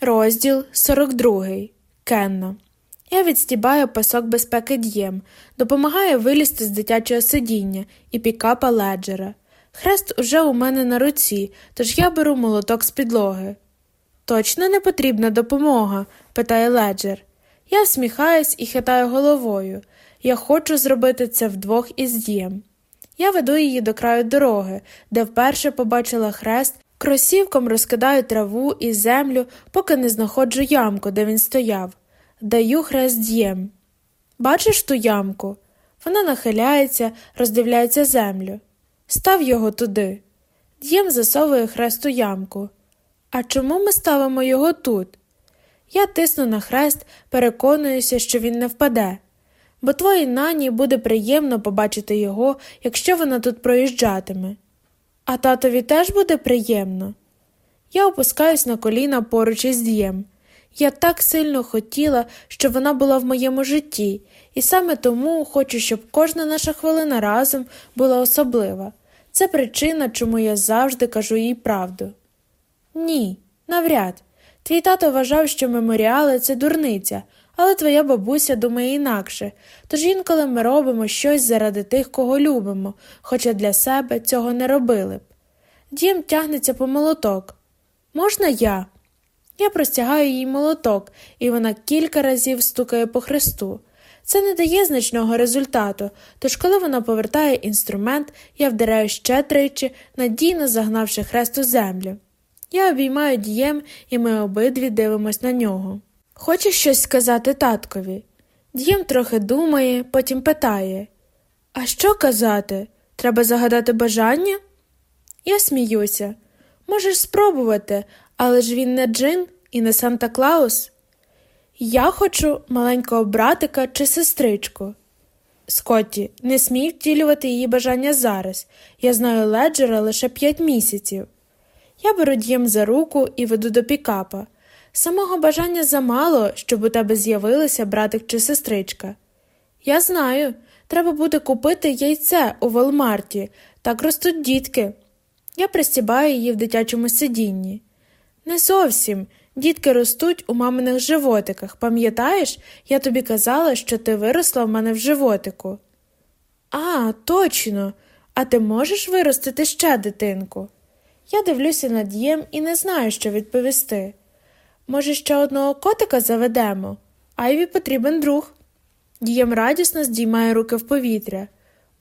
Розділ 42. Кенна. Я відстібаю пасок безпеки д'єм, допомагаю вилізти з дитячого сидіння і пікапа леджера. Хрест уже у мене на руці, тож я беру молоток з підлоги. Точно не потрібна допомога? питає леджер. Я всміхаюсь і хитаю головою. Я хочу зробити це вдвох із дієм. Я веду її до краю дороги, де вперше побачила хрест, кросівком розкидаю траву і землю, поки не знаходжу ямку, де він стояв. Даю хрест д'єм. Бачиш ту ямку? Вона нахиляється, роздивляється землю. Став його туди. Д'єм засовує хрест у ямку. А чому ми ставимо його тут? Я тисну на хрест, переконуюся, що він не впаде, бо твоїй нані буде приємно побачити його, якщо вона тут проїжджатиме. А татові теж буде приємно. Я опускаюсь на коліна поруч із дієм. Я так сильно хотіла, щоб вона була в моєму житті, і саме тому хочу, щоб кожна наша хвилина разом була особлива. Це причина, чому я завжди кажу їй правду. Ні, навряд. Твій тато вважав, що меморіали це дурниця, але твоя бабуся думає інакше, тож інколи ми робимо щось заради тих, кого любимо, хоча для себе цього не робили б. Дім тягнеться по молоток. Можна я? Я простягаю їй молоток, і вона кілька разів стукає по хресту. Це не дає значного результату, тож, коли вона повертає інструмент, я вдаряю ще тричі, надійно загнавши хрест у землю. Я обіймаю дієм, і ми обидві дивимось на нього. Хочеш щось сказати таткові? Дієм трохи думає, потім питає А що казати? Треба загадати бажання? Я сміюся. Можеш спробувати, але ж він не Джин і не Санта Клаус. Я хочу маленького братика чи сестричку. Скотті, не смій втілювати її бажання зараз. Я знаю леджера лише п'ять місяців. Я беру дієм за руку і веду до пікапа. Самого бажання замало, щоб у тебе з'явилися братик чи сестричка. Я знаю, треба буде купити яйце у Волмарті, так ростуть дітки. Я пристібаю її в дитячому сидінні. Не зовсім. Дітки ростуть у маминих животиках. Пам'ятаєш, я тобі казала, що ти виросла в мене в животику. А, точно. А ти можеш виростити ще дитинку? Я дивлюся на дієм і не знаю, що відповісти. Може, ще одного котика заведемо? Айві потрібен друг. Дієм радісно здіймає руки в повітря.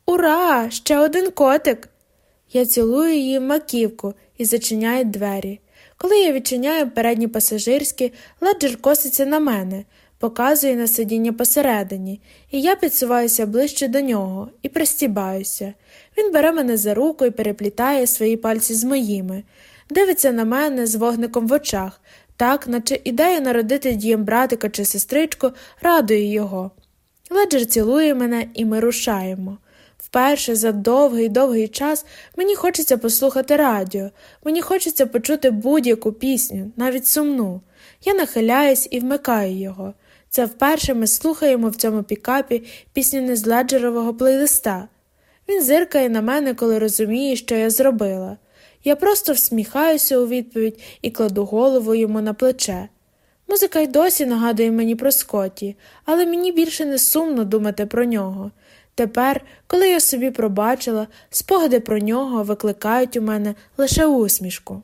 Ура! Ще один котик! Я цілую її в маківку і зачиняю двері. Коли я відчиняю передні пасажирські, ладжер коситься на мене, показує на сидіння посередині, і я підсуваюся ближче до нього і пристібаюся. Він бере мене за руку і переплітає свої пальці з моїми, дивиться на мене з вогником в очах, так, наче ідея народити дієм братика чи сестричку радує його. Леджер цілує мене, і ми рушаємо. Вперше за довгий довгий час мені хочеться послухати радіо, мені хочеться почути будь-яку пісню, навіть сумну. Я нахиляюсь і вмикаю його. Це вперше ми слухаємо в цьому пікапі пісню не з леджерового плейлиста. Він зиркає на мене, коли розуміє, що я зробила. Я просто всміхаюся у відповідь і кладу голову йому на плече. Музика й досі нагадує мені про Скотті, але мені більше не сумно думати про нього. Тепер, коли я собі пробачила, спогади про нього викликають у мене лише усмішку.